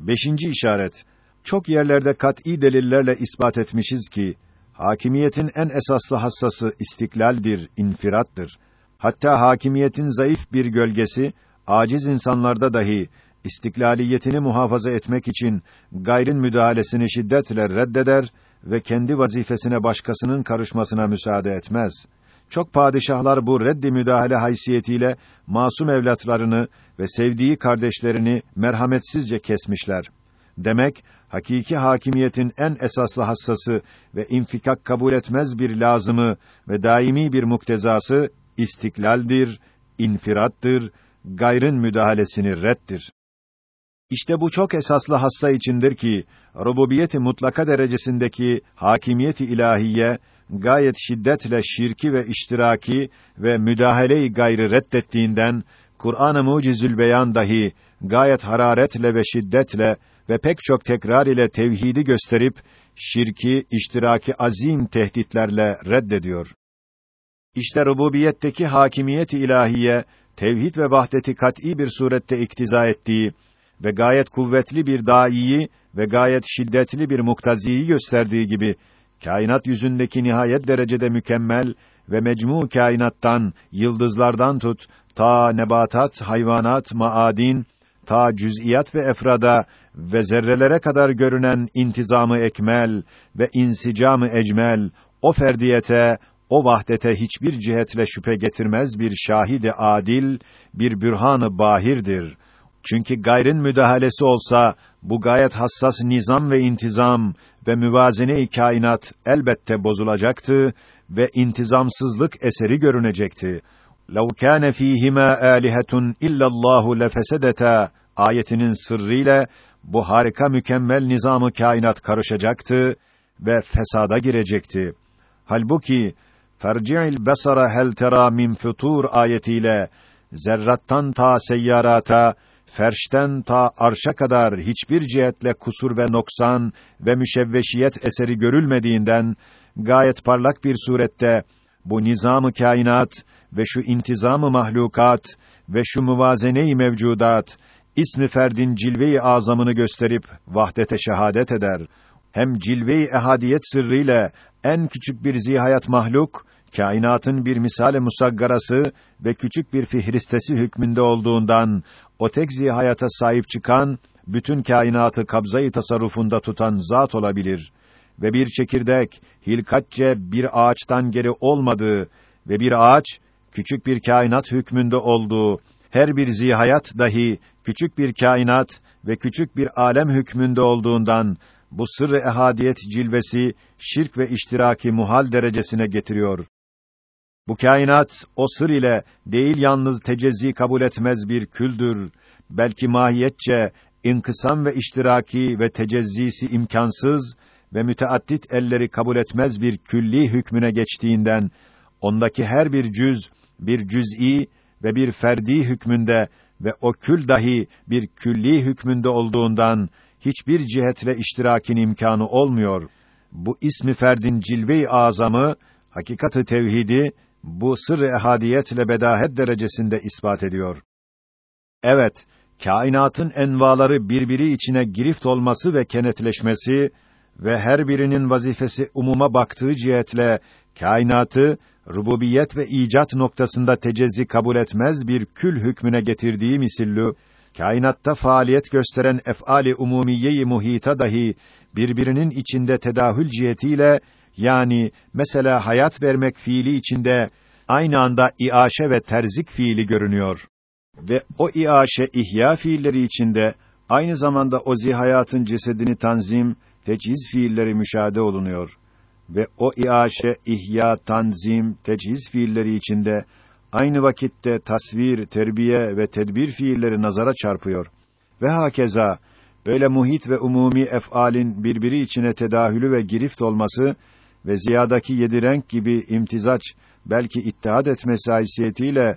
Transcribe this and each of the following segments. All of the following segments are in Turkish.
Beşinci işaret. Çok yerlerde kat'î delillerle ispat etmişiz ki hakimiyetin en esaslı hassası istiklaldir, infirattır. Hatta hakimiyetin zayıf bir gölgesi aciz insanlarda dahi istiklaliyetini muhafaza etmek için gayrin müdahalesini şiddetle reddeder ve kendi vazifesine başkasının karışmasına müsaade etmez. Çok padişahlar bu reddi müdahale haysiyetiyle masum evlatlarını ve sevdiği kardeşlerini merhametsizce kesmişler. Demek hakiki hakimiyetin en esaslı hassası ve infikak kabul etmez bir lazımı ve daimi bir muktezası istiklaldir, infirattır, gayrın müdahalesini reddir. İşte bu çok esaslı hassa içindir ki rububiyeti mutlaka derecesindeki hakimiyeti ilahiye gayet şiddetle şirki ve iştiraki ve müdahale-i gayrı reddettiğinden Kur'an-ı Mucizül Beyan dahi gayet hararetle ve şiddetle ve pek çok tekrar ile tevhidi gösterip şirki, iştiraki azim tehditlerle reddediyor. İşte rububiyetteki hakimiyet ilahiye tevhid ve vahdeti kat'î bir surette iktiza ettiği ve gayet kuvvetli bir daiyi ve gayet şiddetli bir muktaziyi gösterdiği gibi kainat yüzündeki nihayet derecede mükemmel ve mecmu kainattan, yıldızlardan tut ta nebatat, hayvanat, maadin, ta cüz'iyat ve efrada ve zerrelere kadar görünen intizamı ekmel ve insicamı ecmel o ferdiyete, o vahdete hiçbir cihetle şüphe getirmez bir şahidi adil, bir bürhanı bahirdir. Çünkü gayrın müdahalesi olsa bu gayet hassas nizam ve intizam ve müvazene-i kainat elbette bozulacaktı ve intizamsızlık eseri görünecekti. لَوْ كَانَ ف۪يهِمَا آلِهَةٌ اِلَّا اللّٰهُ لَفَسَدَتَا ayetinin sırrıyla bu harika mükemmel nizamı kainat karışacaktı ve fesada girecekti. Halbuki ferci'il besara hel tera min futur ayetiyle zerrattan ta seyyarata ferşten ta arşa kadar hiçbir cihetle kusur ve noksan ve müşevveşiyet eseri görülmediğinden gayet parlak bir surette bu nizamı kainat ve şu intizamı mahlukat ve şu muvazene-i mevcudat ismi ferdin cilve-i azamını gösterip vahdete şehadet eder. Hem cilve-i ehadiyet sırrıyla en küçük bir zihayat mahluk kainatın bir misale musaggarası ve küçük bir fihristesi hükmünde olduğundan o tek zihayata sahip çıkan bütün kainatı kabzayı tasarrufunda tutan zat olabilir ve bir çekirdek hilkatçe bir ağaçtan geri olmadığı ve bir ağaç küçük bir kainat hükmünde olduğu her bir zihayat dahi küçük bir kainat ve küçük bir alem hükmünde olduğundan bu sırrı ehadiyet cilvesi şirk ve iştiraki muhal derecesine getiriyor. Bu kainat o sır ile değil yalnız tecezzi kabul etmez bir küldür, belki mahiyetçe inkısam ve iştiraki ve tecezzisi imkansız ve müteaddit elleri kabul etmez bir külli hükmüne geçtiğinden ondaki her bir cüz bir cüz'i ve bir ferdi hükmünde ve o kül dahi bir külli hükmünde olduğundan hiçbir cihetle iştirakin imkanı olmuyor. Bu ismi ferdin cilve-i azamı, hakikati tevhidi bu sır-ı ehadiyetle bedahet derecesinde ispat ediyor. Evet, kainatın envaları birbiri içine girift olması ve kenetleşmesi ve her birinin vazifesi umuma baktığı cihetle kainatı rububiyet ve icat noktasında tecezzi kabul etmez bir kül hükmüne getirdiği misillü kainatta faaliyet gösteren ef'ali umumiyeyi muhita dahi birbirinin içinde tedahül cihetiyle yani mesela hayat vermek fiili içinde aynı anda iaşe ve terzik fiili görünüyor. Ve o iaşe ihya fiilleri içinde aynı zamanda o zihayatın cesedini tanzim, teciz fiilleri müşahede olunuyor. Ve o iaşe, ihya, tanzim, teciz fiilleri içinde aynı vakitte tasvir, terbiye ve tedbir fiilleri nazara çarpıyor. Ve hakeza böyle muhit ve umumi ef'alin birbiri içine tedahülü ve girift olması ve ziyadaki yedi renk gibi imtizaç belki ittihad etmesi haysiyetiyle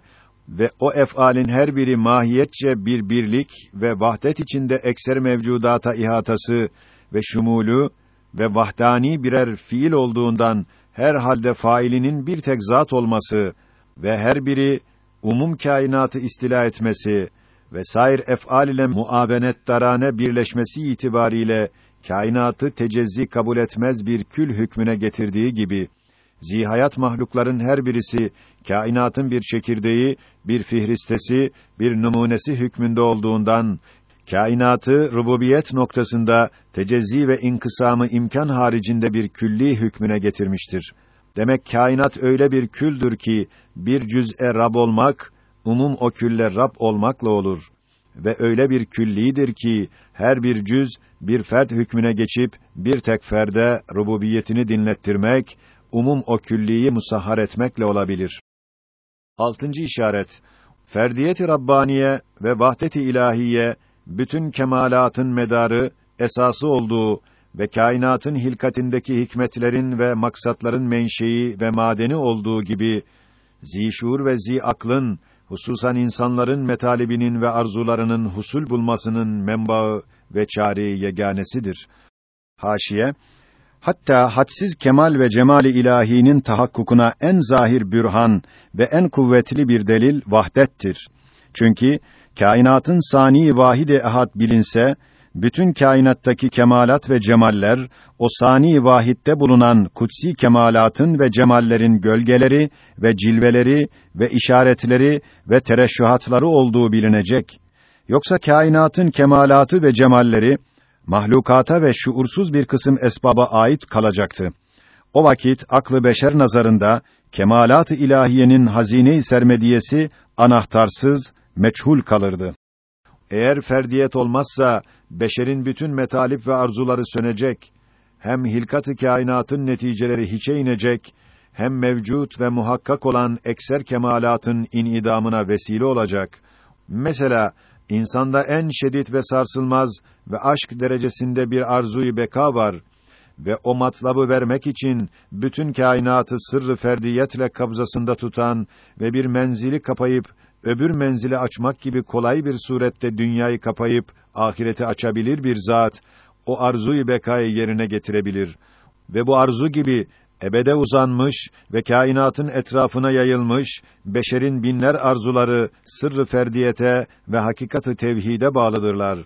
ve o ef'alin her biri mahiyetçe bir birlik ve vahdet içinde ekser mevcudata ihatası ve şumulu ve vahdani birer fiil olduğundan her halde failinin bir tek zat olması ve her biri umum kainatı istila etmesi ve sair ef'al ile muavenettarane birleşmesi itibariyle kainatı tecezzi kabul etmez bir kül hükmüne getirdiği gibi zihayat mahlukların her birisi kainatın bir çekirdeği, bir fihristesi, bir numunesi hükmünde olduğundan kainatı rububiyet noktasında tecezzi ve inkısamı imkan haricinde bir külli hükmüne getirmiştir. Demek kainat öyle bir küldür ki bir cüz'e Rab olmak umum o külle Rab olmakla olur ve öyle bir küllidir ki her bir cüz bir fert hükmüne geçip bir tek ferde rububiyetini dinlettirmek, umum o külliyi musahhar etmekle olabilir. Altıncı işaret Ferdiyeti Rabbaniye ve vahdet-i ilahiye bütün kemalatın medarı, esası olduğu ve kainatın hilkatindeki hikmetlerin ve maksatların menşei ve madeni olduğu gibi zişur ve zi aklın hususan insanların metalibinin ve arzularının husul bulmasının menbaı ve çare yeganesidir. Haşiye Hatta hadsiz kemal ve cemali ilahinin tahakkukuna en zahir bürhan ve en kuvvetli bir delil vahdettir. Çünkü kainatın sani vahide ehad bilinse bütün kainattaki kemalat ve cemaller o sani vahitte bulunan kutsi kemalatın ve cemallerin gölgeleri ve cilveleri ve işaretleri ve tereşşuhatları olduğu bilinecek. Yoksa kainatın kemalatı ve cemalleri mahlukata ve şuursuz bir kısım esbaba ait kalacaktı. O vakit aklı beşer nazarında kemalat-ı ilahiyenin hazine-i sermediyesi anahtarsız, meçhul kalırdı. Eğer ferdiyet olmazsa beşerin bütün metalip ve arzuları sönecek, hem hilkat-ı kainatın neticeleri hiçe inecek, hem mevcut ve muhakkak olan ekser kemalatın inidamına vesile olacak. Mesela insanda en şiddet ve sarsılmaz ve aşk derecesinde bir arzuyu beka var ve o matlabı vermek için bütün kainatı sırrı ferdiyetle kabzasında tutan ve bir menzili kapayıp öbür menzili açmak gibi kolay bir surette dünyayı kapayıp ahireti açabilir bir zat o arzuyu bekayı yerine getirebilir ve bu arzu gibi ebede uzanmış ve kainatın etrafına yayılmış beşerin binler arzuları sırrı ferdiyete ve hakikatı tevhide bağlıdırlar.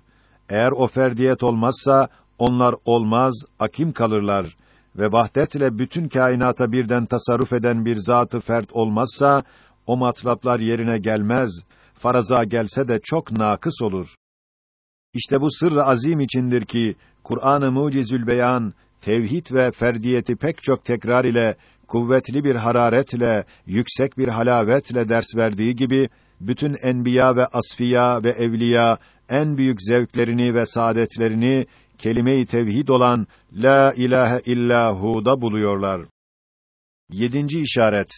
Eğer o ferdiyet olmazsa onlar olmaz, akim kalırlar ve vahdetle bütün kainata birden tasarruf eden bir zatı fert olmazsa o matlaplar yerine gelmez. Faraza gelse de çok nakıs olur. İşte bu sırrı azim içindir ki Kur'an-ı Mucizül Beyan tevhid ve ferdiyeti pek çok tekrar ile kuvvetli bir hararetle, yüksek bir halavetle ders verdiği gibi bütün enbiya ve asfiya ve evliya en büyük zevklerini ve saadetlerini kelime-i tevhid olan la ilahe illahu'da buluyorlar. Yedinci işaret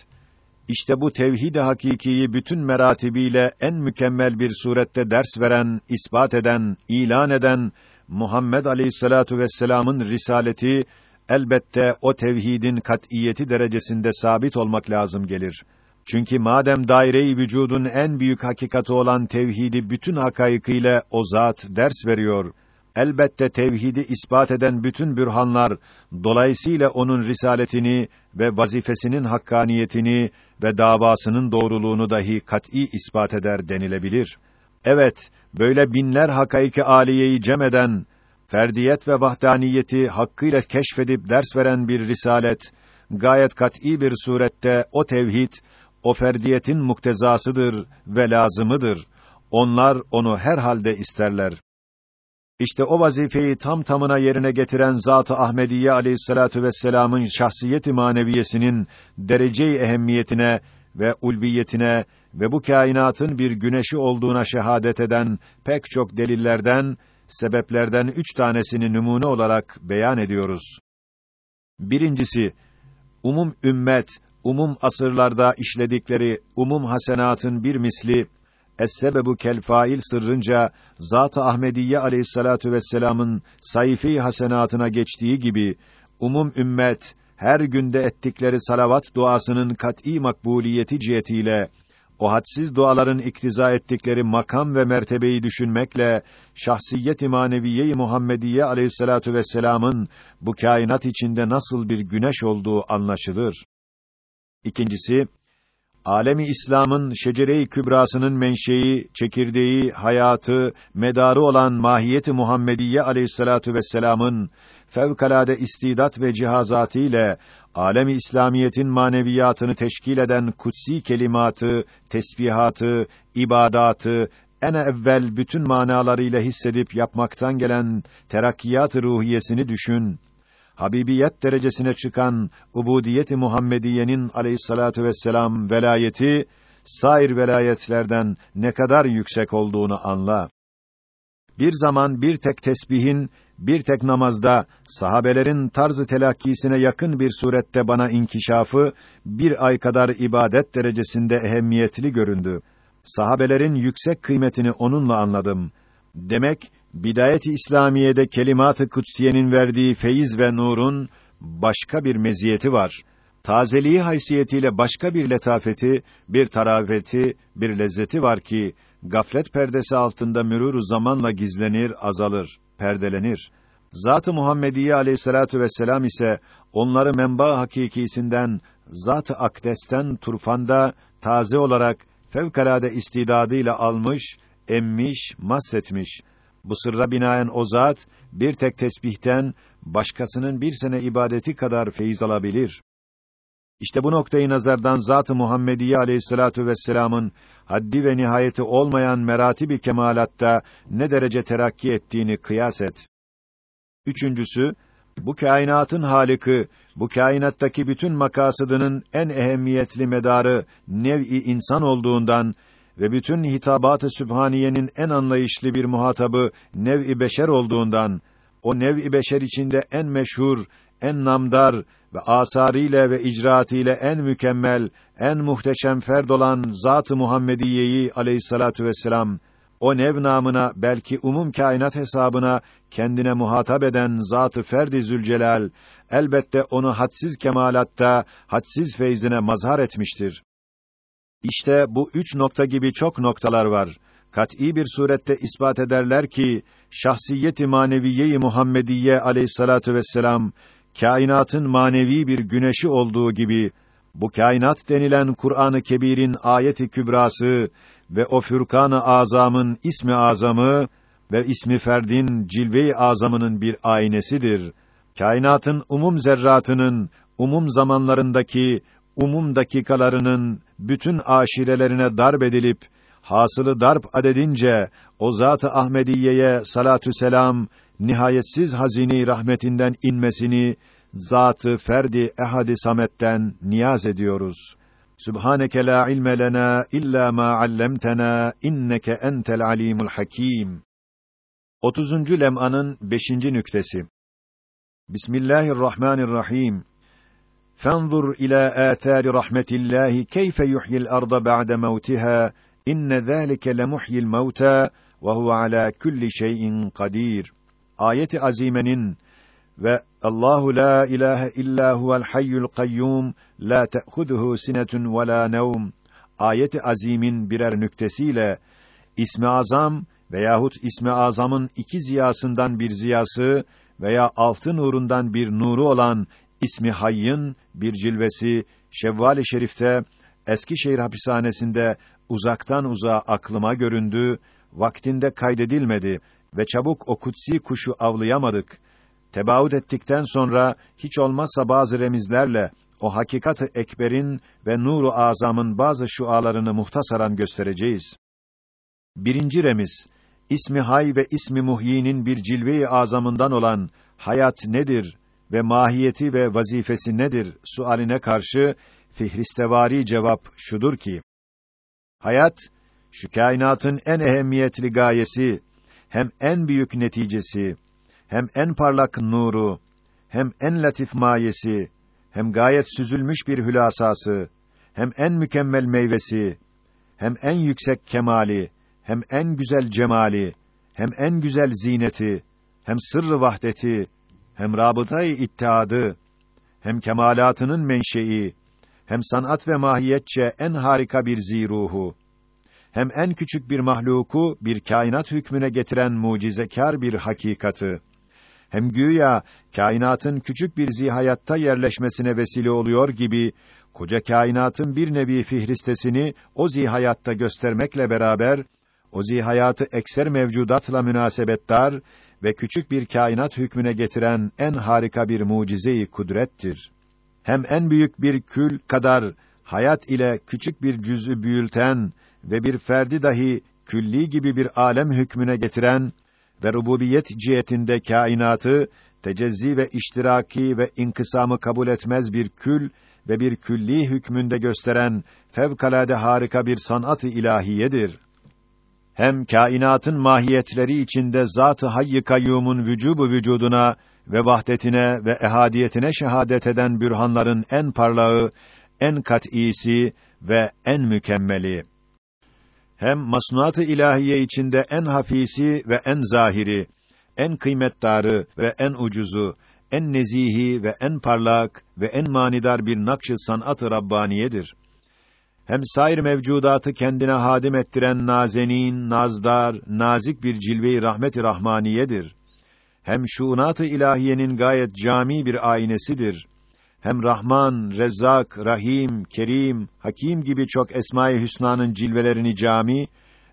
işte bu tevhid-i hakikiyi bütün meratibiyle en mükemmel bir surette ders veren, ispat eden, ilan eden Muhammed Aleyhissalatu vesselam'ın risaleti elbette o tevhidin kat'iyeti derecesinde sabit olmak lazım gelir. Çünkü madem daire-i vücudun en büyük hakikati olan tevhidi bütün hakaykıyla o zat ders veriyor. Elbette tevhidi ispat eden bütün bürhanlar dolayısıyla onun risaletini ve vazifesinin hakkaniyetini ve davasının doğruluğunu dahi kat'î ispat eder denilebilir. Evet, böyle binler hakaiki aliyeyi cem eden, ferdiyet ve vahdaniyeti hakkıyla keşfedip ders veren bir risalet, gayet kat'î bir surette o tevhid, o ferdiyetin muktezasıdır ve lazımıdır. Onlar onu her halde isterler. İşte o vazifeyi tam tamına yerine getiren Zat-ı Ahmediye Aleyhissalatu vesselam'ın şahsiyet-i maneviyesinin derece-i ehemmiyetine ve ulviyetine ve bu kainatın bir güneşi olduğuna şehadet eden pek çok delillerden, sebeplerden üç tanesini numune olarak beyan ediyoruz. Birincisi, umum ümmet, umum asırlarda işledikleri umum hasenatın bir misli, Es-sebebu kel fail sırrınca Zat-ı Ahmediye Aleyhissalatu vesselam'ın sayfi hasenatına geçtiği gibi umum ümmet her günde ettikleri salavat duasının kat'î makbuliyeti cihetiyle o hadsiz duaların iktiza ettikleri makam ve mertebeyi düşünmekle şahsiyet-i maneviye-i Muhammediye Aleyhissalatu vesselam'ın bu kainat içinde nasıl bir güneş olduğu anlaşılır. İkincisi alemi İslam'ın şecere-i kübrasının menşei, çekirdeği, hayatı, medarı olan mahiyeti Muhammediye aleyhissalatu vesselam'ın fevkalade istidat ve cihazatı ile alemi İslamiyetin maneviyatını teşkil eden kutsi kelimatı, tesbihatı, ibadatı en evvel bütün manalarıyla hissedip yapmaktan gelen terakkiyat ruhiyesini düşün. Habibiyet derecesine çıkan ubudiyet-i Muhammediyenin aleyhissalatu vesselam velayeti sair velayetlerden ne kadar yüksek olduğunu anla. Bir zaman bir tek tesbihin bir tek namazda sahabelerin tarzı telakkisine yakın bir surette bana inkişafı bir ay kadar ibadet derecesinde ehemmiyetli göründü. Sahabelerin yüksek kıymetini onunla anladım. Demek bidayet-i İslamiye'de kelimat-ı kutsiyenin verdiği feyiz ve nurun başka bir meziyeti var. Tazeliği haysiyetiyle başka bir letafeti, bir tarafeti, bir lezzeti var ki gaflet perdesi altında mürûr zamanla gizlenir, azalır perdelenir. Zat-ı Muhammediye Aleyhissalatu vesselam ise onları menba hakikisinden zat-ı akdesten turfanda taze olarak fevkalade istidadıyla almış, emmiş, mahsetmiş. Bu sırra binaen o zat bir tek tesbihten başkasının bir sene ibadeti kadar feyiz alabilir. İşte bu noktayı nazardan Zat-ı Muhammediye Aleyhissalatu vesselam'ın haddi ve nihayeti olmayan meratibi kemalatta ne derece terakki ettiğini kıyas et. Üçüncüsü, bu kainatın haliki, bu kainattaki bütün makasıdının en ehemmiyetli medarı nev'i insan olduğundan ve bütün hitabat-ı sübhaniyenin en anlayışlı bir muhatabı nev'i beşer olduğundan o nev'i beşer içinde en meşhur, en namdar ve asarıyla ve icraatıyla en mükemmel, en muhteşem ferd olan Zat-ı Muhammediyeyi aleyhissalatu vesselam o nev namına belki umum kainat hesabına kendine muhatap eden Zat-ı Ferdi Zülcelal elbette onu hadsiz kemalatta, hadsiz feyzine mazhar etmiştir. İşte bu üç nokta gibi çok noktalar var. Kat'î bir surette ispat ederler ki şahsiyet-i maneviye-i Muhammediye aleyhissalatu vesselam kainatın manevi bir güneşi olduğu gibi bu kainat denilen Kur'an-ı Kebir'in ayeti kübrası ve o Fürkan-ı Azam'ın ismi azamı ve ismi ferdin cilve-i azamının bir aynesidir. Kainatın umum zerratının umum zamanlarındaki umum dakikalarının bütün aşirelerine darp edilip hasılı darp adedince o zat-ı Ahmediye'ye salatü selam nihayetsiz hazini rahmetinden inmesini zatı ferdi ehadi sametten niyaz ediyoruz. Subhaneke la ilme lena illa ma allamtena inneke entel alimul hakim. 30. lem'anın 5. nüktesi. Bismillahirrahmanirrahim. Fenzur ila athari rahmetillahi keyfe yuhyil arda ba'de mevtiha inne zâlike lemuhyil mevta ve huve ala kulli şeyin kadir. Ayeti azimenin ve Allahu la ilahe illa huvel hayyul kayyum la ta'khuduhu sinetun ve la nevm ayeti azimin birer nüktesiyle ismi azam veyahut ismi azamın iki ziyasından bir ziyası veya altı nurundan bir nuru olan ismi hayyın bir cilvesi Şevval-i Şerif'te Eskişehir hapishanesinde uzaktan uzağa aklıma göründü, vaktinde kaydedilmedi ve çabuk o kutsi kuşu avlayamadık. Tebaut ettikten sonra hiç olmazsa bazı remizlerle o hakikatı ekberin ve nuru azamın bazı şualarını muhtasaran göstereceğiz. Birinci remiz ismi hay ve ismi muhyinin bir cilve-i azamından olan hayat nedir ve mahiyeti ve vazifesi nedir sualine karşı fihristevari cevap şudur ki hayat şu kainatın en ehemmiyetli gayesi hem en büyük neticesi hem en parlak nuru hem en latif mayesi hem gayet süzülmüş bir hülasası hem en mükemmel meyvesi hem en yüksek kemali hem en güzel cemali, hem en güzel zineti, hem sırrı vahdeti, hem rabıtayı ittihadı, hem kemalatının menşei, hem sanat ve mahiyetçe en harika bir ziruhu, hem en küçük bir mahluku bir kainat hükmüne getiren mucizekar bir hakikatı, hem güya kainatın küçük bir zihayatta yerleşmesine vesile oluyor gibi koca kainatın bir nevi fihristesini o zihayatta göstermekle beraber o zihayatı ekser mevcudatla münasebettar ve küçük bir kainat hükmüne getiren en harika bir mucizeyi kudrettir. Hem en büyük bir kül kadar hayat ile küçük bir cüz'ü büyülten ve bir ferdi dahi külli gibi bir alem hükmüne getiren ve rububiyet cihetinde kainatı tecezzi ve iştiraki ve inkısamı kabul etmez bir kül ve bir külli hükmünde gösteren fevkalade harika bir sanat-ı ilahiyedir. Hem kainatın mahiyetleri içinde zat-ı hayy kayyumun vücubu vücuduna ve vahdetine ve ehadiyetine şehadet eden bürhanların en parlağı, en kat'isi ve en mükemmeli. Hem masnuat-ı ilahiye içinde en hafisi ve en zahiri, en kıymetdarı ve en ucuzu, en nezihi ve en parlak ve en manidar bir nakş-ı sanat-ı rabbaniyedir. Hem sair mevcudatı kendine hadim ettiren nazenin, nazdar, nazik bir cilve-i rahmet-i rahmaniyedir. Hem şuunat-ı ilahiyenin gayet cami bir aynesidir. Hem Rahman, Rezzak, Rahim, Kerim, Hakim gibi çok esma-i hüsnanın cilvelerini cami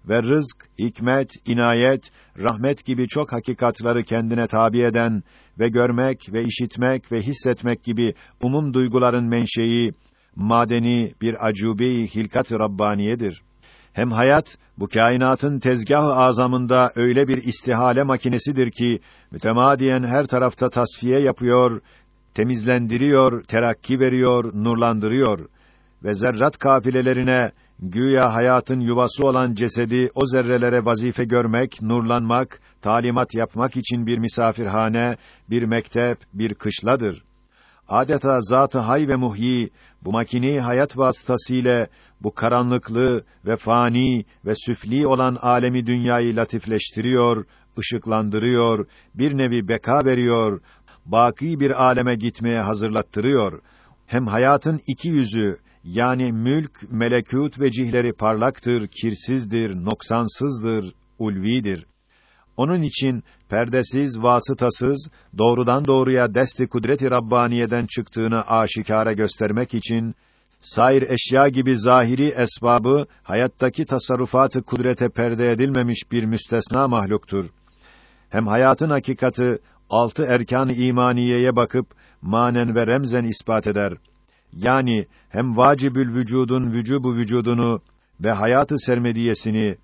ve rızk, hikmet, inayet, rahmet gibi çok hakikatları kendine tabi eden ve görmek ve işitmek ve hissetmek gibi umum duyguların menşei, madeni bir acubi hilkat-ı rabbaniyedir. Hem hayat bu kainatın tezgah-ı azamında öyle bir istihale makinesidir ki mütemadiyen her tarafta tasfiye yapıyor, temizlendiriyor, terakki veriyor, nurlandırıyor ve zerrat kafilelerine güya hayatın yuvası olan cesedi o zerrelere vazife görmek, nurlanmak, talimat yapmak için bir misafirhane, bir mektep, bir kışladır. Adeta zat-ı hay ve muhyi bu makini hayat vasıtasıyla bu karanlıklı ve fani ve süfli olan alemi dünyayı latifleştiriyor, ışıklandırıyor, bir nevi beka veriyor, baki bir aleme gitmeye hazırlattırıyor. Hem hayatın iki yüzü yani mülk, melekût ve cihleri parlaktır, kirsizdir, noksansızdır, ulvidir. Onun için perdesiz, vasıtasız, doğrudan doğruya desti kudreti rabbaniyeden çıktığını aşikara göstermek için sair eşya gibi zahiri esbabı hayattaki tasarrufatı kudrete perde edilmemiş bir müstesna mahluktur. Hem hayatın hakikati altı erkan-ı imaniyeye bakıp manen ve remzen ispat eder. Yani hem vacibül vücudun vücubu vücudunu ve hayatı sermediyesini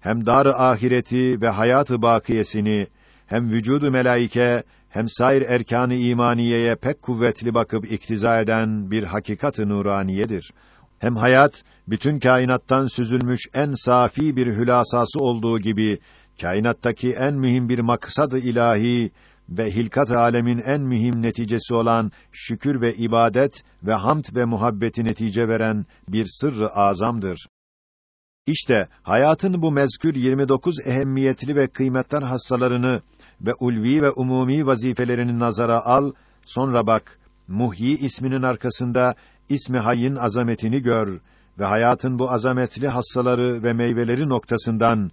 hem dar-ı ahireti ve hayatı bakiyesini hem vücudu melaike hem sair erkanı imaniyeye pek kuvvetli bakıp iktiza eden bir hakikat-ı nuraniyedir. Hem hayat bütün kainattan süzülmüş en safi bir hülasası olduğu gibi kainattaki en mühim bir maksad-ı ilahi ve hilkat alemin en mühim neticesi olan şükür ve ibadet ve hamd ve muhabbeti netice veren bir sırrı azamdır. İşte hayatın bu mezkür 29 ehemmiyetli ve kıymetli hassalarını ve ulvi ve umumi vazifelerini nazara al, sonra bak, Muhyi isminin arkasında ismi hayyin azametini gör ve hayatın bu azametli hassaları ve meyveleri noktasından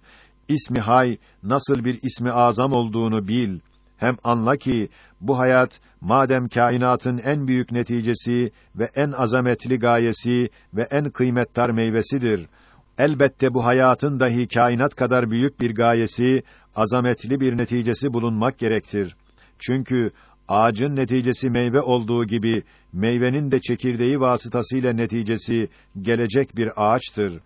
ismi hay nasıl bir ismi azam olduğunu bil. Hem anla ki bu hayat madem kainatın en büyük neticesi ve en azametli gayesi ve en kıymetdar meyvesidir. Elbette bu hayatın dahi kainat kadar büyük bir gayesi, azametli bir neticesi bulunmak gerektir. Çünkü ağacın neticesi meyve olduğu gibi meyvenin de çekirdeği vasıtasıyla neticesi gelecek bir ağaçtır.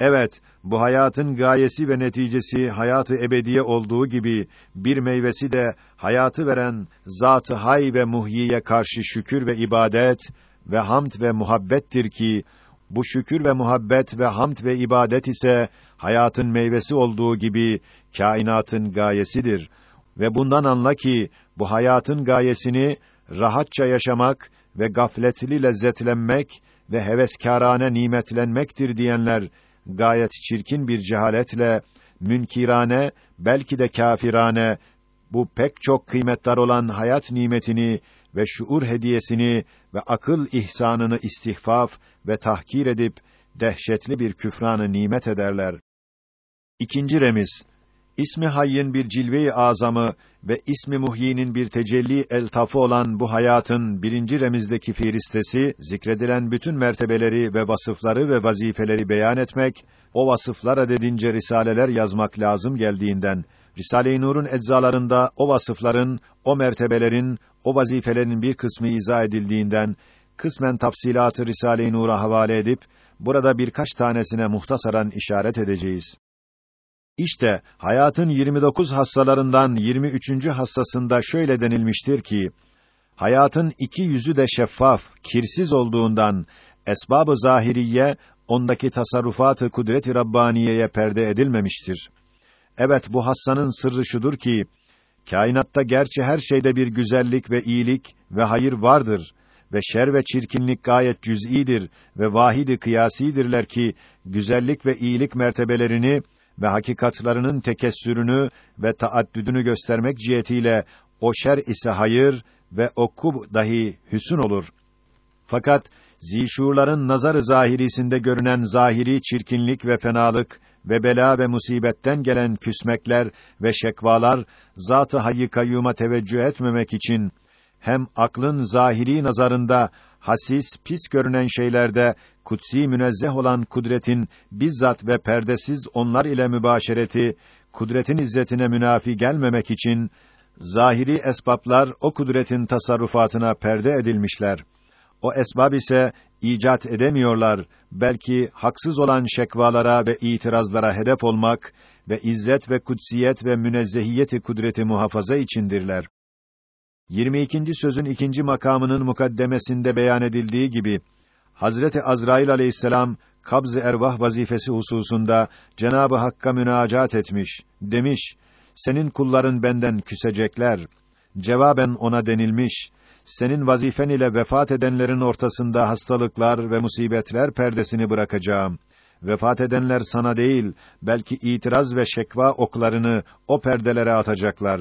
Evet, bu hayatın gayesi ve neticesi hayatı ebediye olduğu gibi bir meyvesi de hayatı veren zat-ı hay ve muhyiye karşı şükür ve ibadet ve hamd ve muhabbettir ki bu şükür ve muhabbet ve hamd ve ibadet ise hayatın meyvesi olduğu gibi kainatın gayesidir. Ve bundan anla ki bu hayatın gayesini rahatça yaşamak ve gafletli lezzetlenmek ve heveskârane nimetlenmektir diyenler gayet çirkin bir cehaletle münkirane belki de kâfirane bu pek çok kıymetdar olan hayat nimetini ve şuur hediyesini ve akıl ihsanını istihfaf ve tahkir edip dehşetli bir küfranı nimet ederler. İkinci remiz İsmi Hayy'in bir cilve-i azamı ve ismi muhyinin bir tecelli eltafı olan bu hayatın birinci remizdeki firistesi, zikredilen bütün mertebeleri ve vasıfları ve vazifeleri beyan etmek, o vasıflar adedince risaleler yazmak lazım geldiğinden, Risale-i Nur'un eczalarında o vasıfların, o mertebelerin, o vazifelerin bir kısmı izah edildiğinden, kısmen tafsilatı Risale-i Nur'a havale edip, burada birkaç tanesine muhtasaran işaret edeceğiz. İşte hayatın 29 hassalarından 23. hassasında şöyle denilmiştir ki hayatın iki yüzü de şeffaf, kirsiz olduğundan esbab-ı zahiriye ondaki tasarrufatı kudret-i rabbaniyeye perde edilmemiştir. Evet bu hassanın sırrı şudur ki kainatta gerçi her şeyde bir güzellik ve iyilik ve hayır vardır ve şer ve çirkinlik gayet cüz'idir ve vahidi kıyasidirler ki güzellik ve iyilik mertebelerini ve hakikatlarının tekessürünü ve taaddüdünü göstermek cihetiyle o şer ise hayır ve o kub dahi hüsn olur. Fakat zişurların nazarı zahirisinde görünen zahiri çirkinlik ve fenalık ve bela ve musibetten gelen küsmekler ve şekvalar zat-ı hayy kayyuma teveccüh etmemek için hem aklın zahiri nazarında hasis, pis görünen şeylerde kutsi münezzeh olan kudretin bizzat ve perdesiz onlar ile mübaşereti kudretin izzetine münafi gelmemek için zahiri esbaplar o kudretin tasarrufatına perde edilmişler. O esbab ise icat edemiyorlar. Belki haksız olan şekvalara ve itirazlara hedef olmak ve izzet ve kutsiyet ve münezzehiyeti kudreti muhafaza içindirler. 22. sözün ikinci makamının mukaddemesinde beyan edildiği gibi Hazreti Azrail aleyhisselam kabz-ı ervah vazifesi hususunda Cenabı Hakk'a münacat etmiş. Demiş: Senin kulların benden küsecekler. Cevaben ona denilmiş: Senin vazifen ile vefat edenlerin ortasında hastalıklar ve musibetler perdesini bırakacağım. Vefat edenler sana değil, belki itiraz ve şekva oklarını o perdelere atacaklar.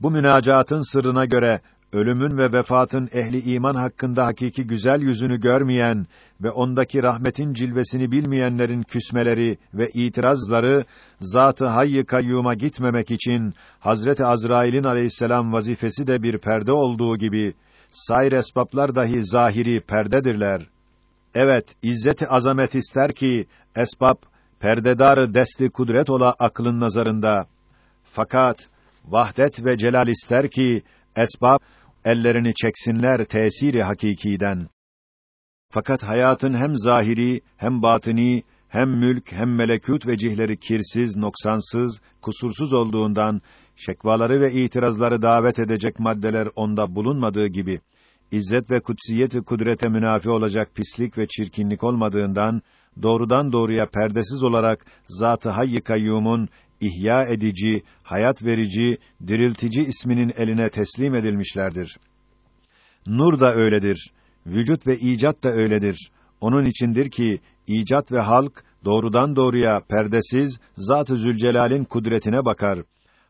Bu münacatın sırrına göre ölümün ve vefatın ehli iman hakkında hakiki güzel yüzünü görmeyen ve ondaki rahmetin cilvesini bilmeyenlerin küsmeleri ve itirazları zatı hayy kayyuma gitmemek için Hazreti Azrail'in aleyhisselam vazifesi de bir perde olduğu gibi sair esbaplar dahi zahiri perdedirler. Evet, izzeti azamet ister ki esbab perdedarı desti kudret ola aklın nazarında. Fakat vahdet ve celal ister ki esbab ellerini çeksinler tesiri hakikiden. Fakat hayatın hem zahiri hem batini hem mülk hem melekut ve cihleri kirsiz, noksansız, kusursuz olduğundan şekvaları ve itirazları davet edecek maddeler onda bulunmadığı gibi izzet ve kutsiyeti kudrete münafi olacak pislik ve çirkinlik olmadığından doğrudan doğruya perdesiz olarak Zat-ı Hayy Kayyum'un ihya edici, hayat verici, diriltici isminin eline teslim edilmişlerdir. Nur da öyledir. Vücut ve icat da öyledir. Onun içindir ki icat ve halk doğrudan doğruya perdesiz Zat-ı Zülcelal'in kudretine bakar.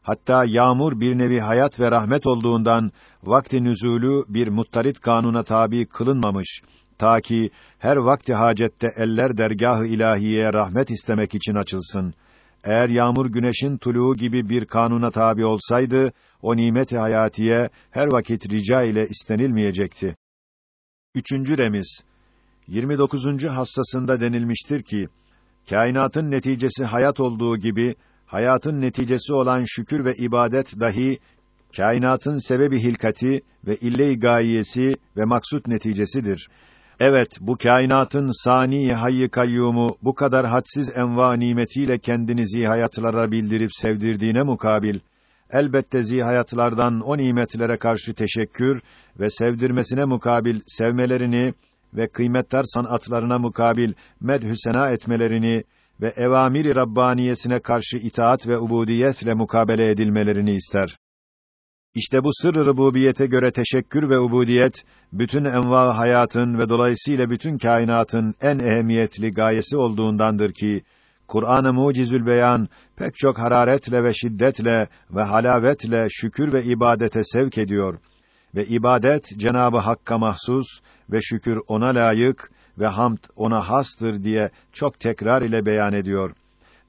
Hatta yağmur bir nevi hayat ve rahmet olduğundan vakti nüzulü bir muttarit kanuna tabi kılınmamış ta ki her vakti hacette eller dergah-ı ilahiyeye rahmet istemek için açılsın. Eğer yağmur güneşin tuluğu gibi bir kanuna tabi olsaydı, o nimet-i hayatiye her vakit rica ile istenilmeyecekti. Üçüncü remiz 29. hassasında denilmiştir ki, kainatın neticesi hayat olduğu gibi, hayatın neticesi olan şükür ve ibadet dahi, kainatın sebebi hilkati ve ille-i gayesi ve maksut neticesidir. Evet, bu kainatın sani hayy kayyumu bu kadar hadsiz enva nimetiyle kendini zihayatlara bildirip sevdirdiğine mukabil elbette zihayatlardan o nimetlere karşı teşekkür ve sevdirmesine mukabil sevmelerini ve kıymetler sanatlarına mukabil medhü sena etmelerini ve evamiri rabbaniyesine karşı itaat ve ubudiyetle mukabele edilmelerini ister. İşte bu sır-ı rububiyete göre teşekkür ve ubudiyet bütün enva hayatın ve dolayısıyla bütün kainatın en ehemmiyetli gayesi olduğundandır ki Kur'an-ı Mucizül Beyan pek çok hararetle ve şiddetle ve halavetle şükür ve ibadete sevk ediyor ve ibadet Cenabı Hakk'a mahsus ve şükür ona layık ve hamd ona hastır diye çok tekrar ile beyan ediyor.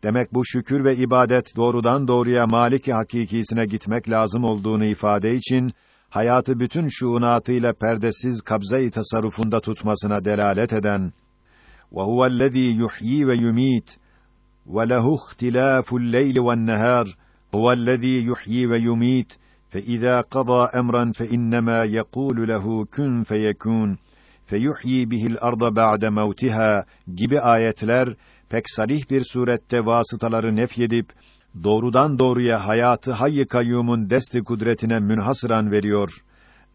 Demek bu şükür ve ibadet doğrudan doğruya Malik-i hakikisine gitmek lazım olduğunu ifade için hayatı bütün şuunatıyla perdesiz kabze-i tasarrufunda tutmasına delalet eden ve huvellezî yuhyi ve yumit ve lehu ihtilâful leyl ve'n-nehâr huvellezî yuhyi ve yumit fe izâ qadâ emran fe innemâ yekûlu lehu kun feyekûn feyuhyi bihil arda ba'de mevtihâ gibi ayetler pek sarih bir surette vasıtaları nefyedip doğrudan doğruya hayatı hayy kayyumun desti kudretine münhasıran veriyor.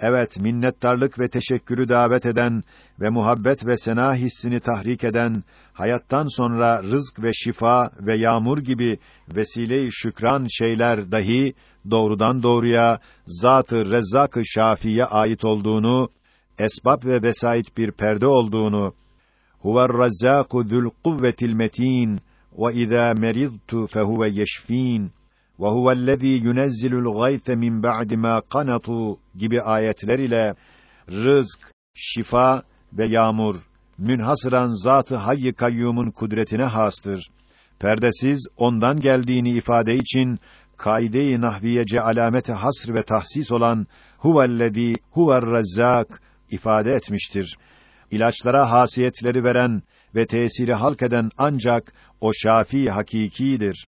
Evet, minnettarlık ve teşekkürü davet eden ve muhabbet ve sena hissini tahrik eden, hayattan sonra rızk ve şifa ve yağmur gibi vesile-i şükran şeyler dahi doğrudan doğruya Zat-ı Rezzak-ı Şafi'ye ait olduğunu, esbab ve vesait bir perde olduğunu, huve'r-Rezzâku zul kuvvetil metin ve izâ meridtu fehuve yeşfîn ve huvellezî yunezzilu'l gayse min ba'di mâ kanatu gibi ayetler ile rızk, şifa ve yağmur münhasıran Zat-ı Hayy Kayyum'un kudretine hastır. Perdesiz ondan geldiğini ifade için kaide-i nahviyece alamete hasr ve tahsis olan huvellezî huve'r-rezzâk ifade etmiştir. İlaçlara hasiyetleri veren ve tesiri halk eden ancak o şafi hakikidir.